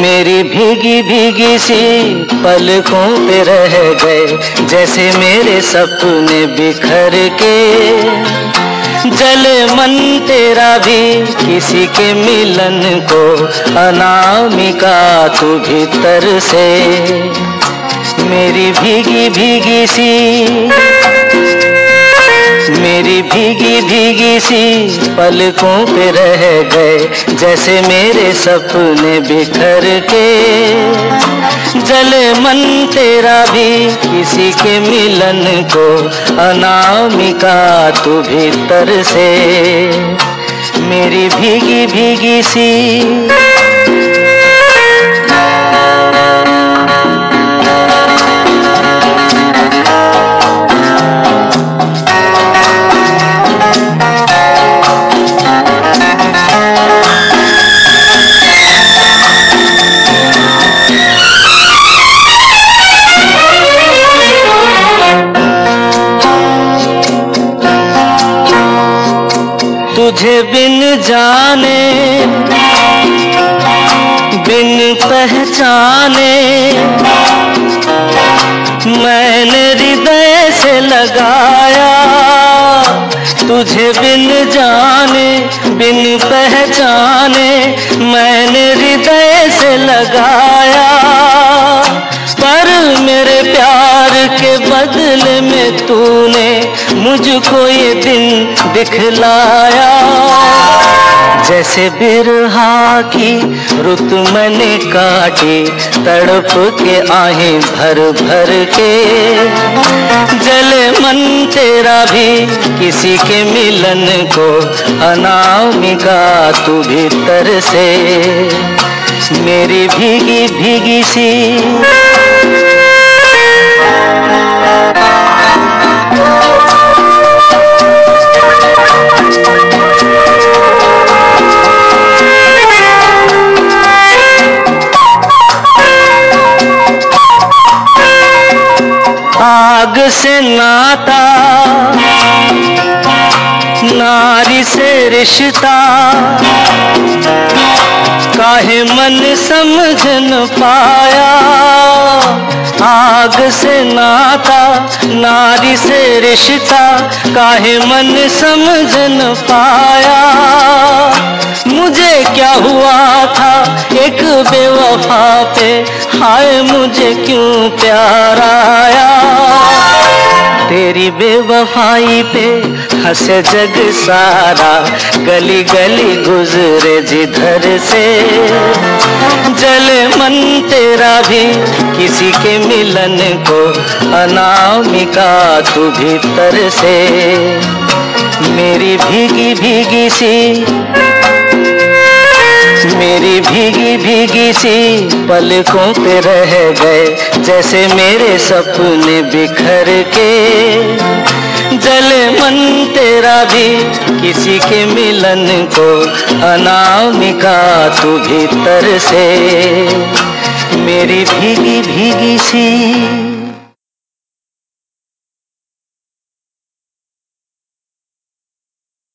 मेरी भीगी भीगी सी पलकों पे रह गए, जैसे मेरे सपने बिखर के। जल मन तेरा भी किसी के मिलन को, अनामिका तू भीतर से। मेरी भीगी भीगी सी मेरी भीगी भीगी सी पलकों पे रह गए, जैसे मेरे सपने बिखर के। जले मन तेरा भी किसी के मिलन को, अनामिका तू भीतर से। मेरी भीगी भीगी सी तुझे बिन जाने, बिन पहचाने, मैंने हृदय से लगाया। तुझे बिन जाने, बिन पहचाने, मैंने हृदय से लगाया। पर मेरे प्यार के बदले में तूने मुझको ये दिन दिखलाया। जैसे बिरहा की रुत मैंने काटी, तड़प के आहे भर भर के। जले मन तेरा भी किसी के मिलन को, अनामिका तू भीतर से। मेरी भीगी भीगी सी आग से नाता, नारी से रिश्ता। काहे मन समझ न पाया? आग से नाता, नारी से रिश्ता। काहे मन समझ न पाया? मुझे क्या हुआ था एक बेवफा पे? हाय मुझे क्यों प्यार आया? तेरी बेवफाई पे हंसे जग सारा, गली गली गुजरे जिधर से। जले मन तेरा भी किसी के मिलन को, अनामिका तू भीतर से। मेरी भीगी भीगी सी मेरी भीगी भीगी सी पलकों पे रह गए, जैसे मेरे सपने बिखर के। जले मन तेरा भी किसी के मिलन को अनामिका तू भीतर से। मेरी भीगी भीगी सी